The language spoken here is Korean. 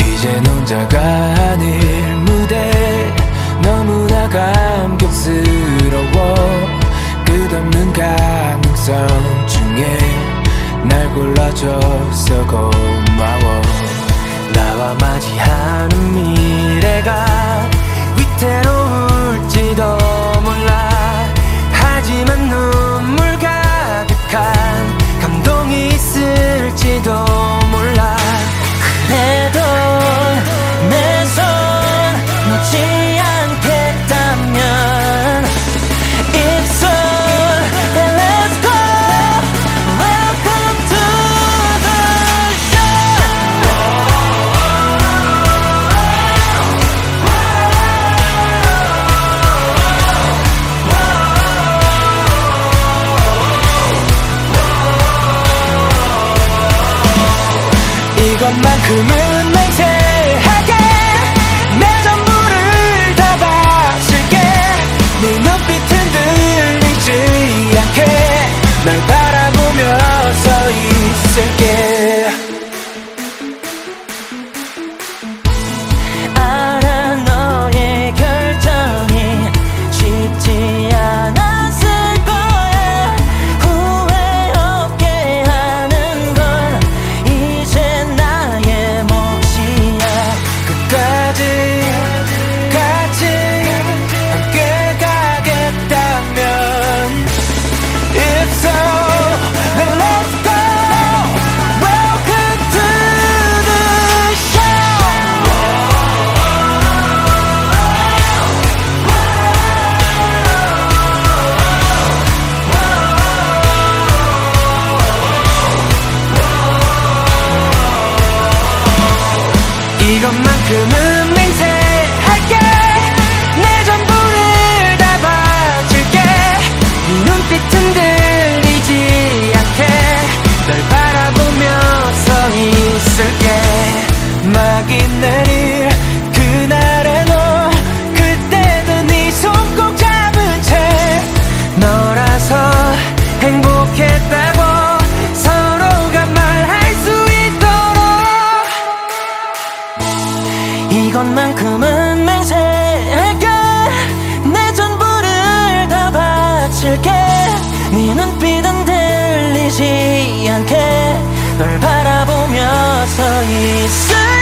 이제 혼자가 아닐 무대 너무나 감격스러워. 끝없는 가능성 중에 날 골라줘서 고마워. 나와 맞이하는 미래가 위태로워 don't 것만큼은 이것만큼은 이것만큼은 맹세할게. 내 전부를 다 바칠게. 네 눈빛은 들리지 않게. 널 바라보며 서 있을